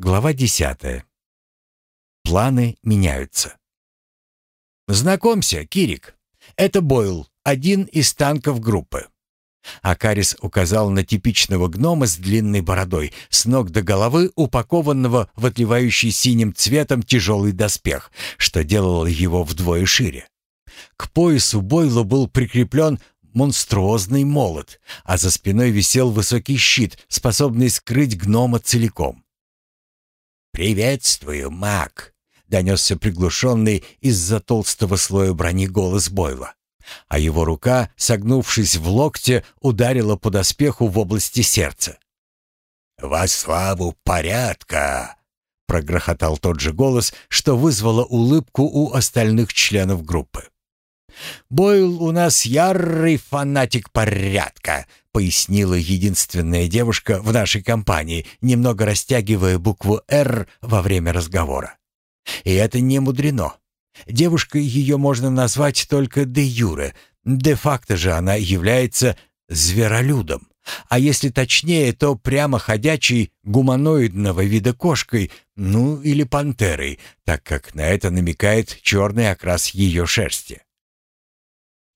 Глава десятая. Планы меняются. «Знакомься, Кирик. Это Бойл, один из танков группы». Акарис указал на типичного гнома с длинной бородой, с ног до головы упакованного в отливающий синим цветом тяжелый доспех, что делало его вдвое шире. К поясу Бойла был прикреплен монструозный молот, а за спиной висел высокий щит, способный скрыть гнома целиком. «Приветствую, маг!» — донесся приглушенный из-за толстого слоя брони голос Бойла. А его рука, согнувшись в локте, ударила по доспеху в области сердца. «Во славу порядка!» — прогрохотал тот же голос, что вызвало улыбку у остальных членов группы. «Бойл у нас ярый фанатик порядка», — пояснила единственная девушка в нашей компании, немного растягивая букву «Р» во время разговора. И это не мудрено. Девушкой ее можно назвать только де юре, де-факто же она является зверолюдом. А если точнее, то прямо ходячей гуманоидного вида кошкой, ну или пантерой, так как на это намекает черный окрас ее шерсти.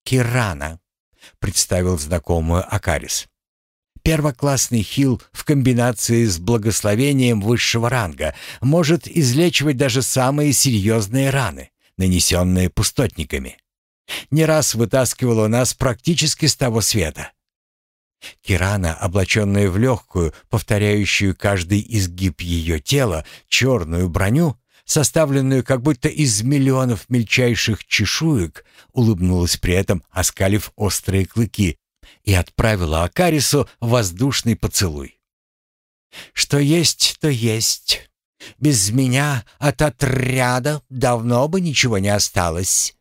Кирана», — представил знакомую Акарис. Первоклассный хил в комбинации с благословением высшего ранга может излечивать даже самые серьезные раны, нанесенные пустотниками. Не раз вытаскивала нас практически с того света. Кирана, облаченная в легкую, повторяющую каждый изгиб ее тела, черную броню, составленную как будто из миллионов мельчайших чешуек, улыбнулась при этом, оскалив острые клыки, и отправила Акарису воздушный поцелуй. «Что есть, то есть. Без меня от отряда давно бы ничего не осталось».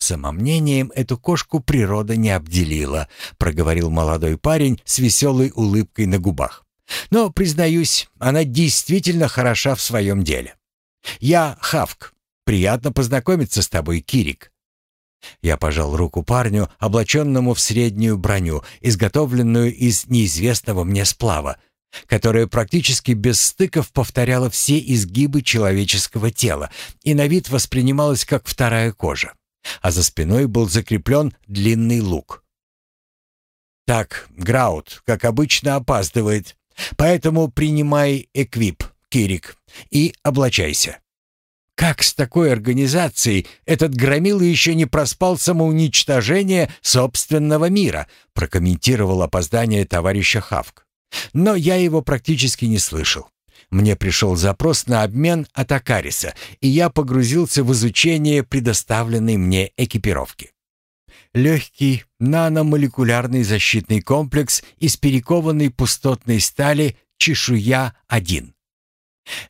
«Самомнением эту кошку природа не обделила», — проговорил молодой парень с веселой улыбкой на губах. «Но, признаюсь, она действительно хороша в своем деле. «Я Хавк. Приятно познакомиться с тобой, Кирик». Я пожал руку парню, облаченному в среднюю броню, изготовленную из неизвестного мне сплава, которая практически без стыков повторяла все изгибы человеческого тела и на вид воспринималась как вторая кожа, а за спиной был закреплен длинный лук. «Так, Граут, как обычно, опаздывает, поэтому принимай эквип, Кирик, и облачайся. Как с такой организацией этот громила еще не проспал самоуничтожение собственного мира, прокомментировал опоздание товарища Хавк. Но я его практически не слышал. Мне пришел запрос на обмен от Акариса, и я погрузился в изучение предоставленной мне экипировки. Легкий наномолекулярный защитный комплекс из перекованной пустотной стали «Чешуя-1».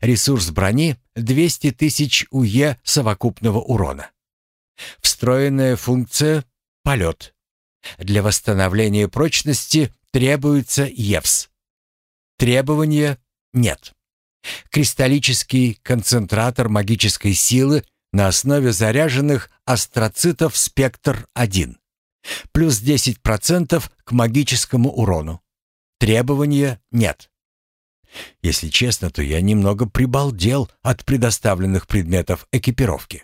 Ресурс брони — 200 тысяч УЕ совокупного урона. Встроенная функция — полет. Для восстановления прочности требуется ЕВС. Требования нет. Кристаллический концентратор магической силы на основе заряженных астроцитов «Спектр-1». Плюс 10% к магическому урону. Требования нет. Если честно, то я немного прибалдел от предоставленных предметов экипировки.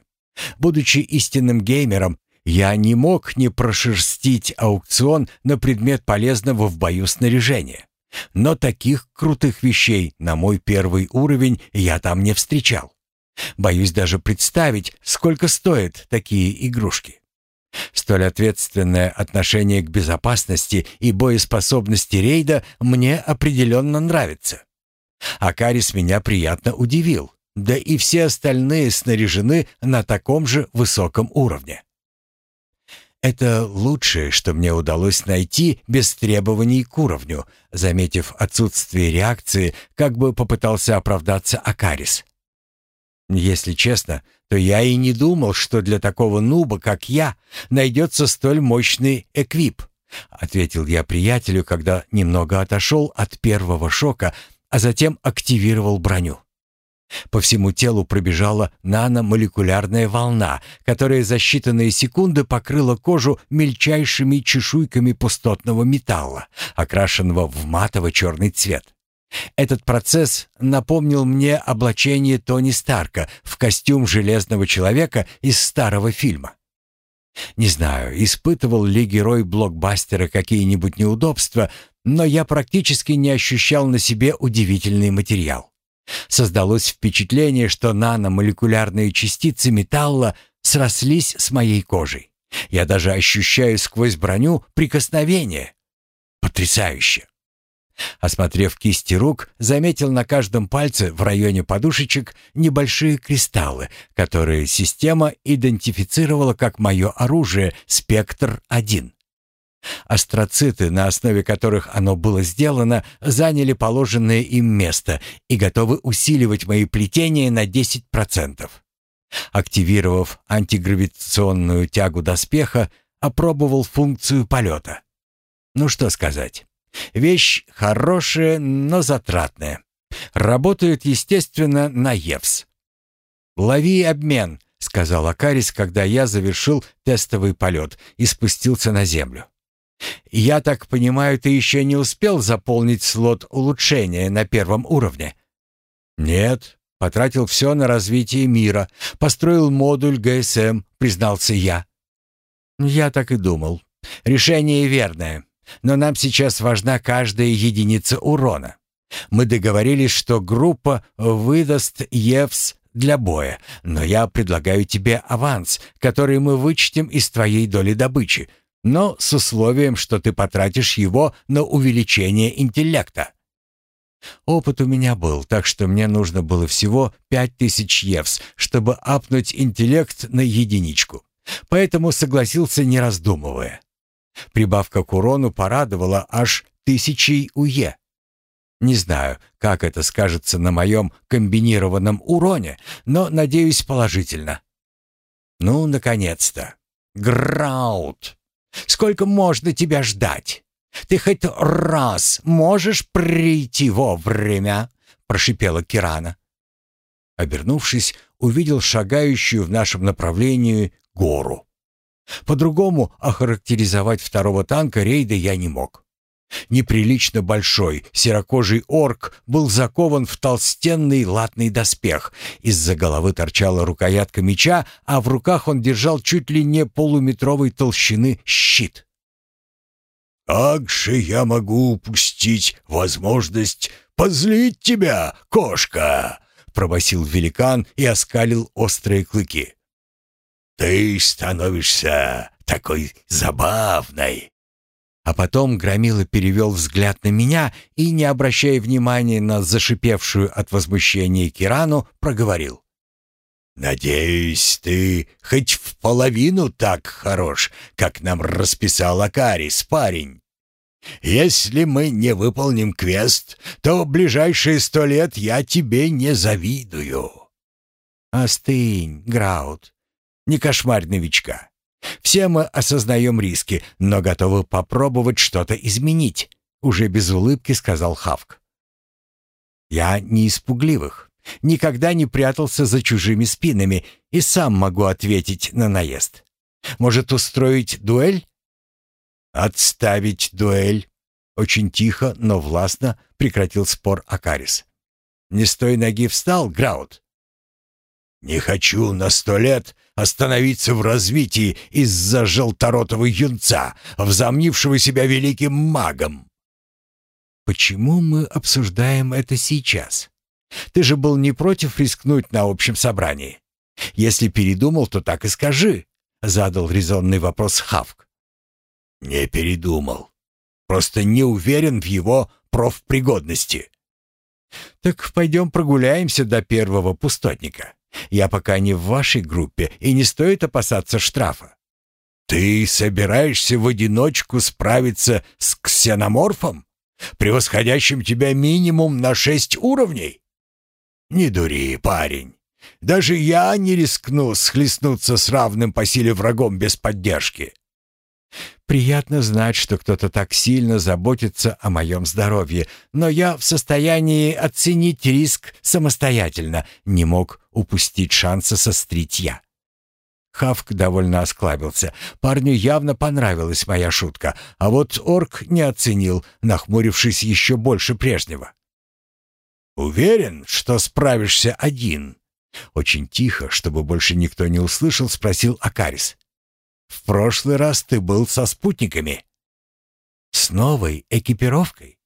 Будучи истинным геймером, я не мог не прошерстить аукцион на предмет полезного в бою снаряжения. Но таких крутых вещей на мой первый уровень я там не встречал. Боюсь даже представить, сколько стоят такие игрушки. Столь ответственное отношение к безопасности и боеспособности рейда мне определенно нравится. Акарис меня приятно удивил, да и все остальные снаряжены на таком же высоком уровне. Это лучшее, что мне удалось найти без требований к уровню, заметив отсутствие реакции, как бы попытался оправдаться Акарис. Если честно, то я и не думал, что для такого нуба, как я, найдется столь мощный эквип, ответил я приятелю, когда немного отошел от первого шока, а затем активировал броню. По всему телу пробежала наномолекулярная волна, которая за считанные секунды покрыла кожу мельчайшими чешуйками пустотного металла, окрашенного в матово-черный цвет. Этот процесс напомнил мне облачение Тони Старка в костюм Железного Человека из старого фильма. Не знаю, испытывал ли герой блокбастера какие-нибудь неудобства, но я практически не ощущал на себе удивительный материал. Создалось впечатление, что наномолекулярные частицы металла срослись с моей кожей. Я даже ощущаю сквозь броню прикосновение. Потрясающе! Осмотрев кисти рук, заметил на каждом пальце в районе подушечек небольшие кристаллы, которые система идентифицировала как мое оружие «Спектр-1». Астроциты, на основе которых оно было сделано, заняли положенное им место и готовы усиливать мои плетения на 10%. Активировав антигравитационную тягу доспеха, опробовал функцию полета. Ну что сказать. Вещь хорошая, но затратная. Работает, естественно, на ЕВС. «Лови обмен», — сказал Акарис, когда я завершил тестовый полет и спустился на землю. «Я так понимаю, ты еще не успел заполнить слот улучшения на первом уровне?» «Нет, потратил все на развитие мира, построил модуль ГСМ», — признался я. «Я так и думал. Решение верное. Но нам сейчас важна каждая единица урона. Мы договорились, что группа выдаст ЕВС для боя, но я предлагаю тебе аванс, который мы вычтем из твоей доли добычи, но с условием, что ты потратишь его на увеличение интеллекта. Опыт у меня был, так что мне нужно было всего пять тысяч евс, чтобы апнуть интеллект на единичку. Поэтому согласился, не раздумывая. Прибавка к урону порадовала аж тысячей УЕ. Не знаю, как это скажется на моем комбинированном уроне, но надеюсь положительно. Ну, наконец-то. Граут. Сколько можно тебя ждать? Ты хоть раз можешь прийти вовремя? Прошипела Кирана. Обернувшись, увидел шагающую в нашем направлении гору. По-другому охарактеризовать второго танка рейда я не мог. Неприлично большой серокожий орк был закован в толстенный латный доспех. Из-за головы торчала рукоятка меча, а в руках он держал чуть ли не полуметровой толщины щит. «Как же я могу упустить возможность позлить тебя, кошка?» — пробасил великан и оскалил острые клыки. Ты становишься такой забавной. А потом Громила перевел взгляд на меня и, не обращая внимания на зашипевшую от возмущения Кирану, проговорил. «Надеюсь, ты хоть в половину так хорош, как нам расписал Акарис, парень. Если мы не выполним квест, то в ближайшие сто лет я тебе не завидую». «Остынь, Граут. Не кошмарь новичка. Все мы осознаем риски, но готовы попробовать что-то изменить», — уже без улыбки сказал Хавк. «Я не испугливых, никогда не прятался за чужими спинами и сам могу ответить на наезд. Может, устроить дуэль?» «Отставить дуэль!» Очень тихо, но властно прекратил спор Акарис. «Не с той ноги встал, Граут?» «Не хочу на сто лет остановиться в развитии из-за желторотого юнца, взомнившего себя великим магом». «Почему мы обсуждаем это сейчас? Ты же был не против рискнуть на общем собрании. Если передумал, то так и скажи», — задал резонный вопрос Хавк. «Не передумал. Просто не уверен в его профпригодности». «Так пойдем прогуляемся до первого пустотника. Я пока не в вашей группе, и не стоит опасаться штрафа». «Ты собираешься в одиночку справиться с ксеноморфом, превосходящим тебя минимум на шесть уровней?» «Не дури, парень. Даже я не рискну схлестнуться с равным по силе врагом без поддержки». Приятно знать, что кто-то так сильно заботится о моем здоровье, но я в состоянии оценить риск самостоятельно, не мог упустить шанса сострить я. Хавк довольно осклабился. Парню явно понравилась моя шутка, а вот орк не оценил, нахмурившись еще больше прежнего. «Уверен, что справишься один?» Очень тихо, чтобы больше никто не услышал, спросил Акарис. «В прошлый раз ты был со спутниками». «С новой экипировкой?»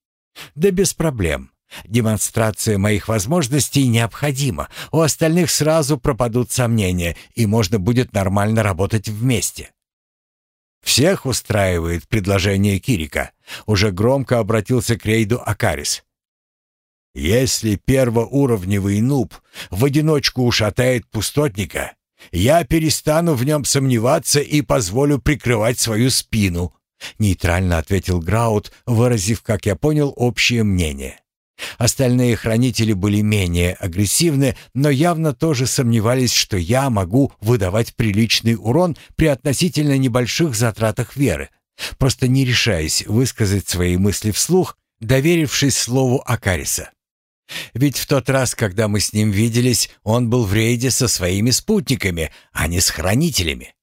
«Да без проблем. Демонстрация моих возможностей необходима. У остальных сразу пропадут сомнения, и можно будет нормально работать вместе». «Всех устраивает предложение Кирика», — уже громко обратился к рейду Акарис. Если первоуровневый нуб в одиночку ушатает пустотника, я перестану в нем сомневаться и позволю прикрывать свою спину», — нейтрально ответил Граут, выразив, как я понял, общее мнение. Остальные хранители были менее агрессивны, но явно тоже сомневались, что я могу выдавать приличный урон при относительно небольших затратах веры, просто не решаясь высказать свои мысли вслух, доверившись слову Акариса. Ведь в тот раз, когда мы с ним виделись, он был в рейде со своими спутниками, а не с хранителями.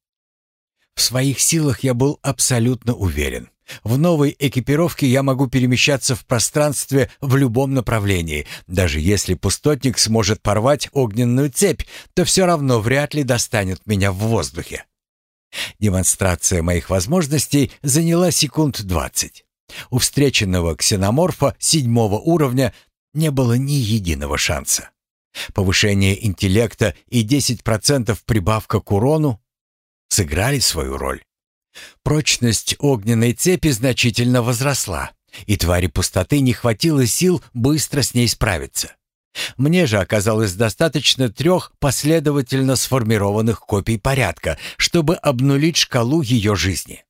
В своих силах я был абсолютно уверен. В новой экипировке я могу перемещаться в пространстве в любом направлении. Даже если пустотник сможет порвать огненную цепь, то все равно вряд ли достанет меня в воздухе. Демонстрация моих возможностей заняла секунд двадцать. У встреченного ксеноморфа седьмого уровня не было ни единого шанса. Повышение интеллекта и 10% прибавка к урону сыграли свою роль. Прочность огненной цепи значительно возросла, и твари пустоты не хватило сил быстро с ней справиться. Мне же оказалось достаточно трех последовательно сформированных копий порядка, чтобы обнулить шкалу ее жизни.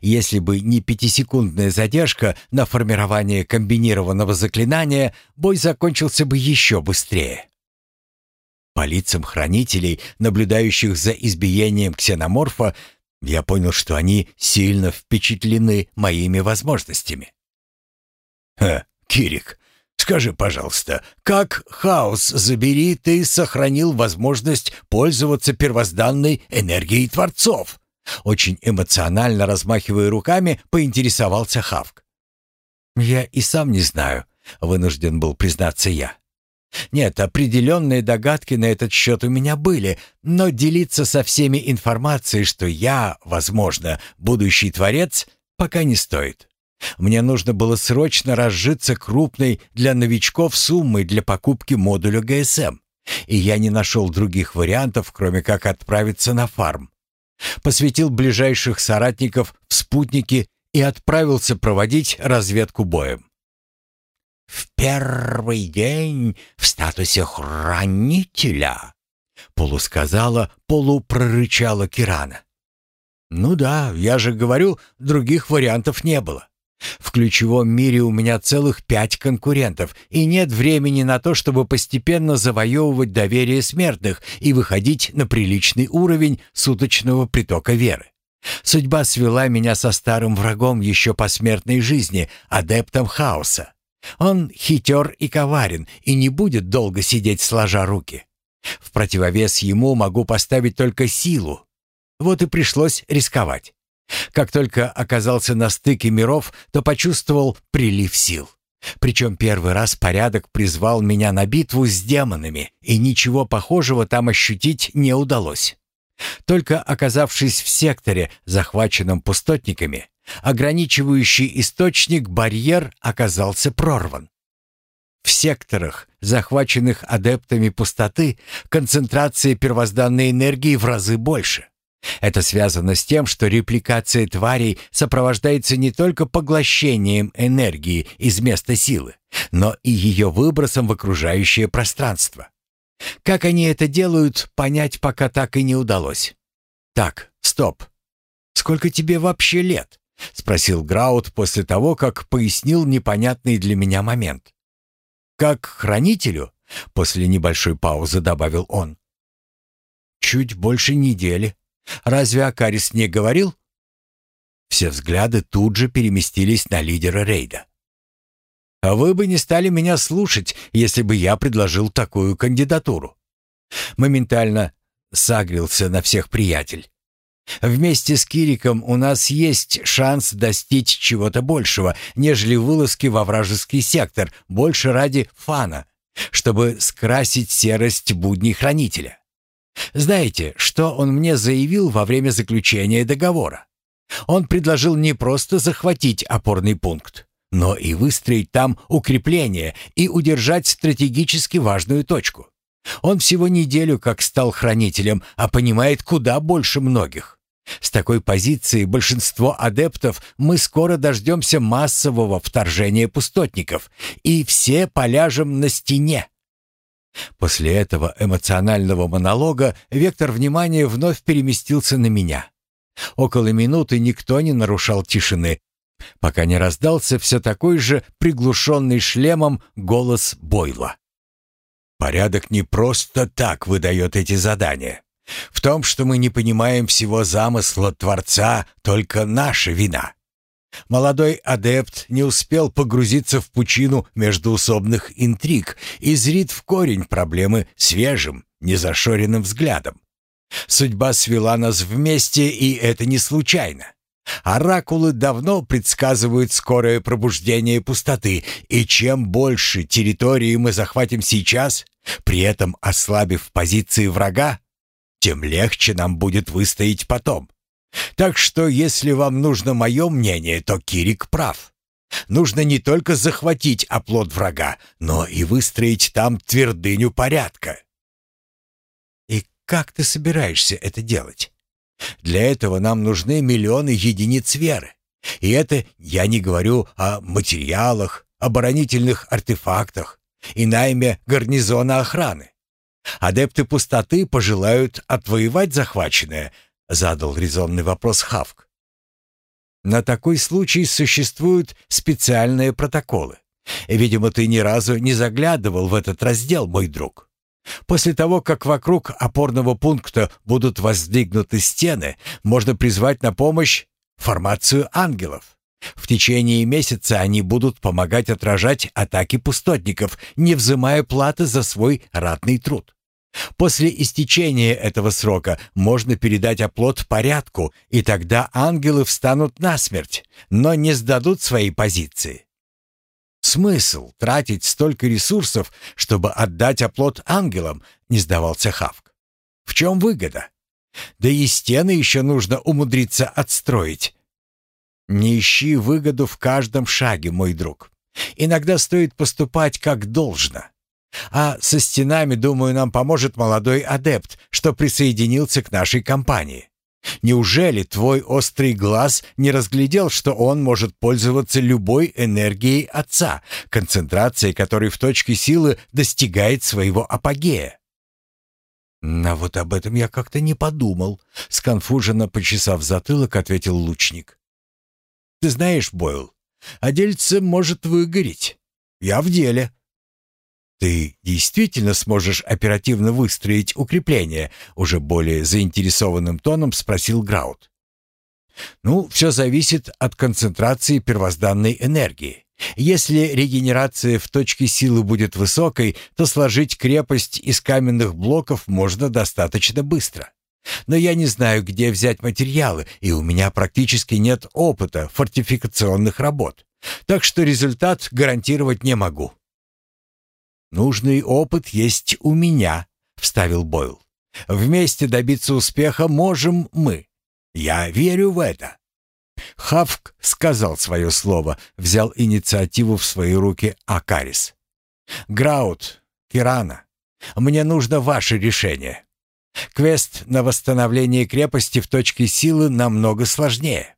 Если бы не пятисекундная задержка на формирование комбинированного заклинания, бой закончился бы еще быстрее. По лицам хранителей, наблюдающих за избиением ксеноморфа, я понял, что они сильно впечатлены моими возможностями. «Ха, Кирик, скажи, пожалуйста, как хаос забери ты сохранил возможность пользоваться первозданной энергией Творцов?» Очень эмоционально размахивая руками, поинтересовался Хавк. «Я и сам не знаю», — вынужден был признаться я. «Нет, определенные догадки на этот счет у меня были, но делиться со всеми информацией, что я, возможно, будущий творец, пока не стоит. Мне нужно было срочно разжиться крупной для новичков суммой для покупки модуля ГСМ, и я не нашел других вариантов, кроме как отправиться на фарм посвятил ближайших соратников в спутники и отправился проводить разведку боем. «В первый день в статусе хранителя», — полусказала, полупрорычала Кирана. «Ну да, я же говорю, других вариантов не было. В ключевом мире у меня целых пять конкурентов, и нет времени на то, чтобы постепенно завоевывать доверие смертных и выходить на приличный уровень суточного притока веры. Судьба свела меня со старым врагом еще по смертной жизни, адептом хаоса. Он хитер и коварен, и не будет долго сидеть сложа руки. В противовес ему могу поставить только силу. Вот и пришлось рисковать. Как только оказался на стыке миров, то почувствовал прилив сил. Причем первый раз порядок призвал меня на битву с демонами, и ничего похожего там ощутить не удалось. Только оказавшись в секторе, захваченном пустотниками, ограничивающий источник барьер оказался прорван. В секторах, захваченных адептами пустоты, концентрация первозданной энергии в разы больше. Это связано с тем, что репликация тварей сопровождается не только поглощением энергии из места силы, но и ее выбросом в окружающее пространство. Как они это делают, понять пока так и не удалось. «Так, стоп. Сколько тебе вообще лет?» — спросил Граут после того, как пояснил непонятный для меня момент. «Как хранителю?» — после небольшой паузы добавил он. «Чуть больше недели», Разве Акарис не говорил? Все взгляды тут же переместились на лидера рейда. А вы бы не стали меня слушать, если бы я предложил такую кандидатуру. Моментально сагрился на всех приятель. Вместе с Кириком у нас есть шанс достичь чего-то большего, нежели вылазки во вражеский сектор, больше ради фана, чтобы скрасить серость будней хранителя. Знаете, что он мне заявил во время заключения договора? Он предложил не просто захватить опорный пункт, но и выстроить там укрепление и удержать стратегически важную точку. Он всего неделю как стал хранителем, а понимает куда больше многих. С такой позиции большинство адептов мы скоро дождемся массового вторжения пустотников, и все поляжем на стене. После этого эмоционального монолога вектор внимания вновь переместился на меня. Около минуты никто не нарушал тишины, пока не раздался все такой же приглушенный шлемом голос Бойла. «Порядок не просто так выдает эти задания. В том, что мы не понимаем всего замысла Творца, только наша вина. Молодой адепт не успел погрузиться в пучину междуусобных интриг и зрит в корень проблемы свежим, незашоренным взглядом. Судьба свела нас вместе, и это не случайно. Оракулы давно предсказывают скорое пробуждение пустоты, и чем больше территории мы захватим сейчас, при этом ослабив позиции врага, тем легче нам будет выстоять потом. Так что, если вам нужно мое мнение, то Кирик прав. Нужно не только захватить оплот врага, но и выстроить там твердыню порядка. И как ты собираешься это делать? Для этого нам нужны миллионы единиц веры. И это я не говорю о материалах, оборонительных артефактах и найме гарнизона охраны. Адепты пустоты пожелают отвоевать захваченное, задал резонный вопрос Хавк. На такой случай существуют специальные протоколы. Видимо, ты ни разу не заглядывал в этот раздел, мой друг. После того, как вокруг опорного пункта будут воздвигнуты стены, можно призвать на помощь формацию ангелов. В течение месяца они будут помогать отражать атаки пустотников, не взимая платы за свой ратный труд. После истечения этого срока можно передать оплот порядку, и тогда ангелы встанут насмерть, но не сдадут свои позиции. Смысл тратить столько ресурсов, чтобы отдать оплот ангелам, не сдавался Хавк. В чем выгода? Да и стены еще нужно умудриться отстроить. Не ищи выгоду в каждом шаге, мой друг. Иногда стоит поступать как должно. А со стенами, думаю, нам поможет молодой адепт, что присоединился к нашей компании. Неужели твой острый глаз не разглядел, что он может пользоваться любой энергией отца, концентрация которой в точке силы достигает своего апогея? «А вот об этом я как-то не подумал», — сконфуженно почесав затылок, ответил лучник. «Ты знаешь, Бойл, а дельце может выгореть. Я в деле». «Ты действительно сможешь оперативно выстроить укрепление?» Уже более заинтересованным тоном спросил Граут. «Ну, все зависит от концентрации первозданной энергии. Если регенерация в точке силы будет высокой, то сложить крепость из каменных блоков можно достаточно быстро. Но я не знаю, где взять материалы, и у меня практически нет опыта фортификационных работ. Так что результат гарантировать не могу. «Нужный опыт есть у меня», — вставил Бойл. «Вместе добиться успеха можем мы. Я верю в это». Хавк сказал свое слово, взял инициативу в свои руки Акарис. «Граут, Кирана, мне нужно ваше решение. Квест на восстановление крепости в точке силы намного сложнее.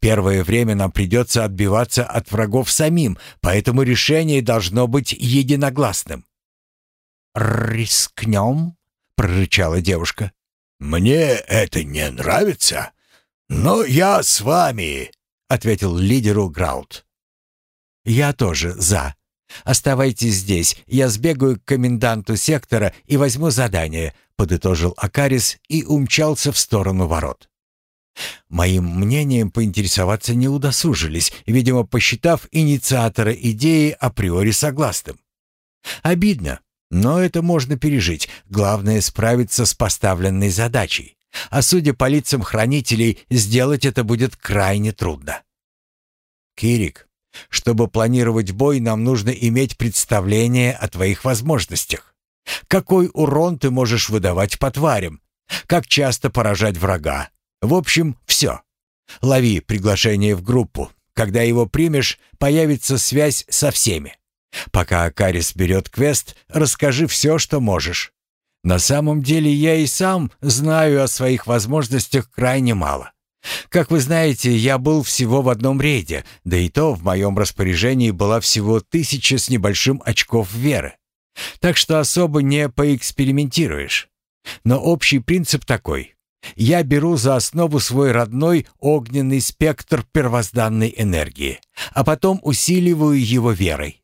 Первое время нам придется отбиваться от врагов самим, поэтому решение должно быть единогласным». «Рискнем?» — прорычала девушка. «Мне это не нравится, но я с вами», — ответил лидеру Граут. «Я тоже за. Оставайтесь здесь, я сбегаю к коменданту сектора и возьму задание», — подытожил Акарис и умчался в сторону ворот. Моим мнением поинтересоваться не удосужились, видимо, посчитав инициатора идеи априори согласным. Обидно, но это можно пережить. Главное справиться с поставленной задачей. А судя по лицам хранителей, сделать это будет крайне трудно. «Кирик, Чтобы планировать бой, нам нужно иметь представление о твоих возможностях. Какой урон ты можешь выдавать по тварям? Как часто поражать врага? В общем, все. Лови приглашение в группу. Когда его примешь, появится связь со всеми. Пока Акарис берет квест, расскажи все, что можешь. На самом деле я и сам знаю о своих возможностях крайне мало. Как вы знаете, я был всего в одном рейде, да и то в моем распоряжении была всего тысяча с небольшим очков веры. Так что особо не поэкспериментируешь. Но общий принцип такой. Я беру за основу свой родной огненный спектр первозданной энергии, а потом усиливаю его верой.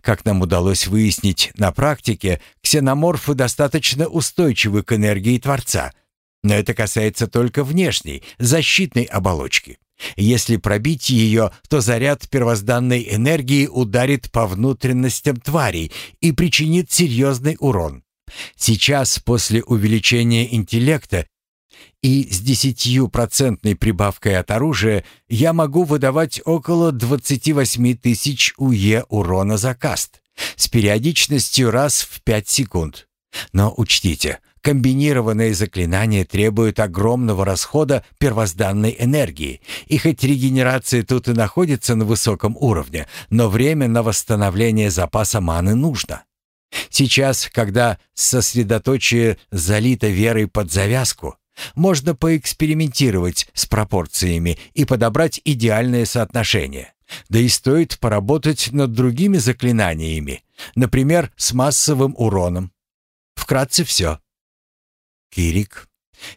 Как нам удалось выяснить на практике, ксеноморфы достаточно устойчивы к энергии Творца – но это касается только внешней, защитной оболочки. Если пробить ее, то заряд первозданной энергии ударит по внутренностям тварей и причинит серьезный урон. Сейчас, после увеличения интеллекта и с десятью-процентной прибавкой от оружия, я могу выдавать около 28 тысяч УЕ урона за каст с периодичностью раз в 5 секунд. Но учтите, Комбинированные заклинания требуют огромного расхода первозданной энергии, и хоть регенерация тут и находится на высоком уровне, но время на восстановление запаса маны нужно. Сейчас, когда сосредоточие залито верой под завязку, можно поэкспериментировать с пропорциями и подобрать идеальное соотношение. Да и стоит поработать над другими заклинаниями, например, с массовым уроном. Вкратце все. Кирик,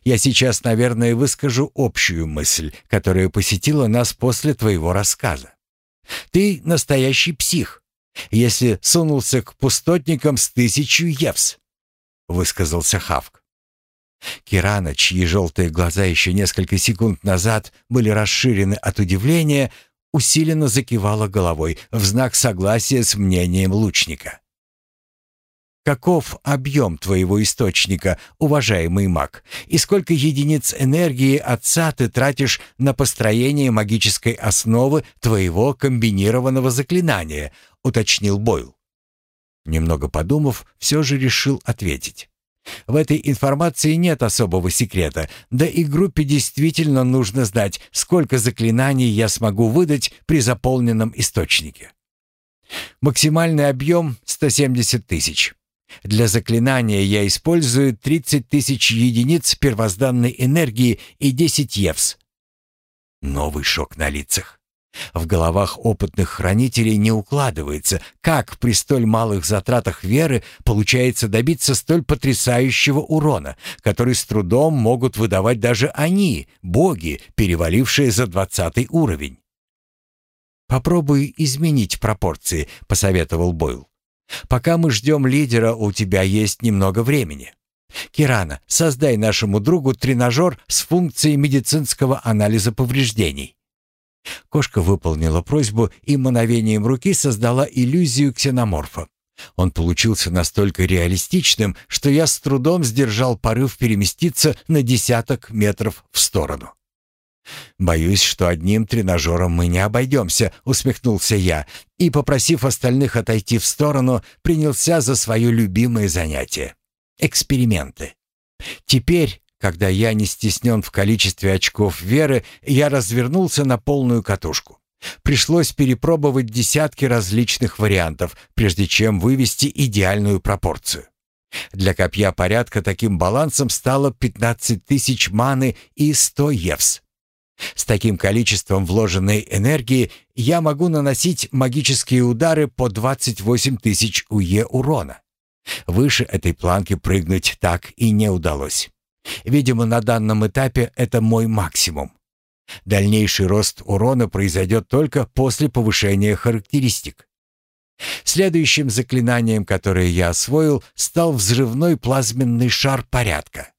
я сейчас, наверное, выскажу общую мысль, которая посетила нас после твоего рассказа. Ты настоящий псих, если сунулся к пустотникам с тысячу евс, высказался Хавк. Кирана, чьи желтые глаза еще несколько секунд назад были расширены от удивления, усиленно закивала головой в знак согласия с мнением лучника. Каков объем твоего источника, уважаемый маг? И сколько единиц энергии отца ты тратишь на построение магической основы твоего комбинированного заклинания?» — уточнил Бойл. Немного подумав, все же решил ответить. В этой информации нет особого секрета, да и группе действительно нужно знать, сколько заклинаний я смогу выдать при заполненном источнике. Максимальный объем — 170 тысяч. Для заклинания я использую 30 тысяч единиц первозданной энергии и 10 евс. Новый шок на лицах. В головах опытных хранителей не укладывается, как при столь малых затратах веры получается добиться столь потрясающего урона, который с трудом могут выдавать даже они, боги, перевалившие за двадцатый уровень. «Попробуй изменить пропорции», — посоветовал Бойл. Пока мы ждем лидера, у тебя есть немного времени. Кирана, создай нашему другу тренажер с функцией медицинского анализа повреждений. Кошка выполнила просьбу и мановением руки создала иллюзию ксеноморфа. Он получился настолько реалистичным, что я с трудом сдержал порыв переместиться на десяток метров в сторону. «Боюсь, что одним тренажером мы не обойдемся», — усмехнулся я и, попросив остальных отойти в сторону, принялся за свое любимое занятие — эксперименты. Теперь, когда я не стеснен в количестве очков веры, я развернулся на полную катушку. Пришлось перепробовать десятки различных вариантов, прежде чем вывести идеальную пропорцию. Для копья порядка таким балансом стало 15 тысяч маны и 100 евс. С таким количеством вложенной энергии я могу наносить магические удары по 28 тысяч УЕ урона. Выше этой планки прыгнуть так и не удалось. Видимо, на данном этапе это мой максимум. Дальнейший рост урона произойдет только после повышения характеристик. Следующим заклинанием, которое я освоил, стал взрывной плазменный шар порядка.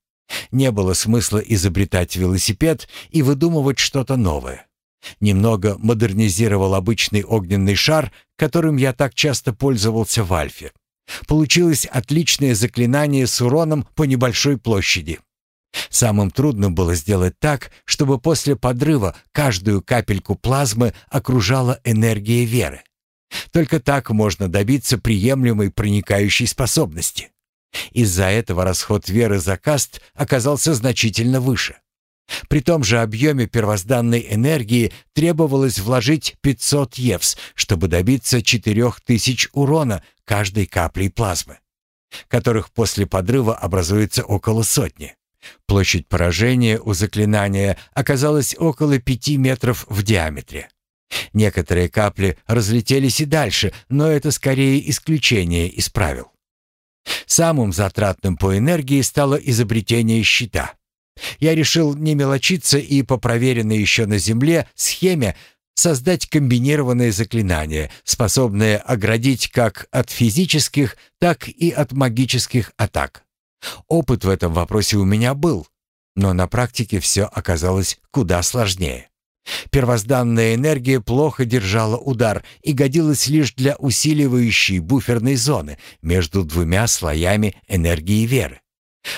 Не было смысла изобретать велосипед и выдумывать что-то новое. Немного модернизировал обычный огненный шар, которым я так часто пользовался в Альфе. Получилось отличное заклинание с уроном по небольшой площади. Самым трудным было сделать так, чтобы после подрыва каждую капельку плазмы окружала энергия веры. Только так можно добиться приемлемой проникающей способности. Из-за этого расход веры за каст оказался значительно выше. При том же объеме первозданной энергии требовалось вложить 500 евс, чтобы добиться 4000 урона каждой каплей плазмы, которых после подрыва образуется около сотни. Площадь поражения у заклинания оказалась около 5 метров в диаметре. Некоторые капли разлетелись и дальше, но это скорее исключение из правил. Самым затратным по энергии стало изобретение щита. Я решил не мелочиться и по проверенной еще на Земле схеме создать комбинированное заклинание, способное оградить как от физических, так и от магических атак. Опыт в этом вопросе у меня был, но на практике все оказалось куда сложнее. Первозданная энергия плохо держала удар и годилась лишь для усиливающей буферной зоны между двумя слоями энергии веры.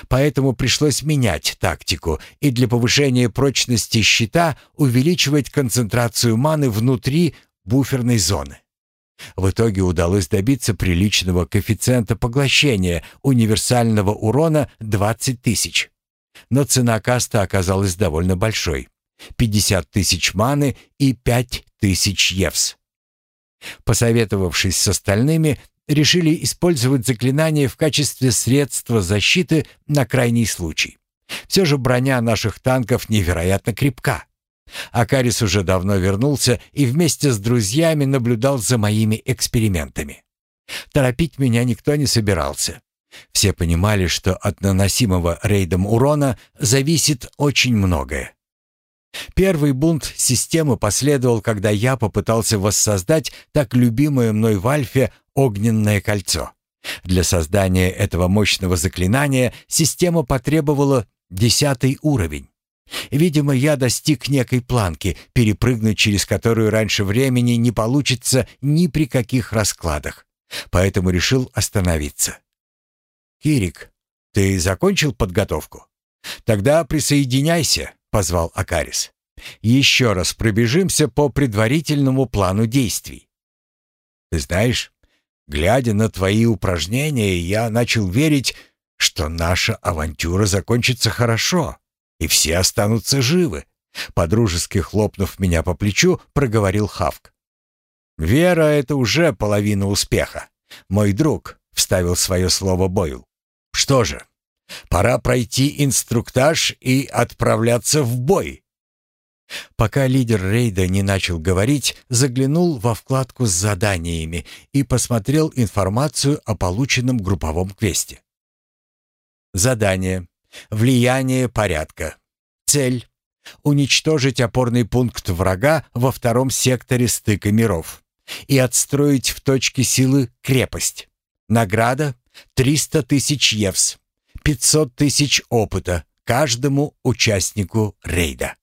Поэтому пришлось менять тактику и для повышения прочности щита увеличивать концентрацию маны внутри буферной зоны. В итоге удалось добиться приличного коэффициента поглощения универсального урона 20 тысяч. Но цена каста оказалась довольно большой. 50 тысяч маны и 5 тысяч евс. Посоветовавшись с остальными, решили использовать заклинание в качестве средства защиты на крайний случай. Все же броня наших танков невероятно крепка. Акарис уже давно вернулся и вместе с друзьями наблюдал за моими экспериментами. Торопить меня никто не собирался. Все понимали, что от наносимого рейдом урона зависит очень многое. Первый бунт системы последовал, когда я попытался воссоздать так любимое мной в Альфе огненное кольцо. Для создания этого мощного заклинания система потребовала десятый уровень. Видимо, я достиг некой планки, перепрыгнуть через которую раньше времени не получится ни при каких раскладах. Поэтому решил остановиться. «Кирик, ты закончил подготовку? Тогда присоединяйся», — позвал Акарис. «Еще раз пробежимся по предварительному плану действий». «Ты знаешь, глядя на твои упражнения, я начал верить, что наша авантюра закончится хорошо, и все останутся живы», — подружески хлопнув меня по плечу, проговорил Хавк. «Вера — это уже половина успеха. Мой друг», — вставил свое слово Бойл. «Что же, Пора пройти инструктаж и отправляться в бой. Пока лидер рейда не начал говорить, заглянул во вкладку с заданиями и посмотрел информацию о полученном групповом квесте. Задание. Влияние порядка. Цель. Уничтожить опорный пункт врага во втором секторе стыка миров и отстроить в точке силы крепость. Награда — 300 тысяч евс. 500 тысяч опыта каждому участнику рейда.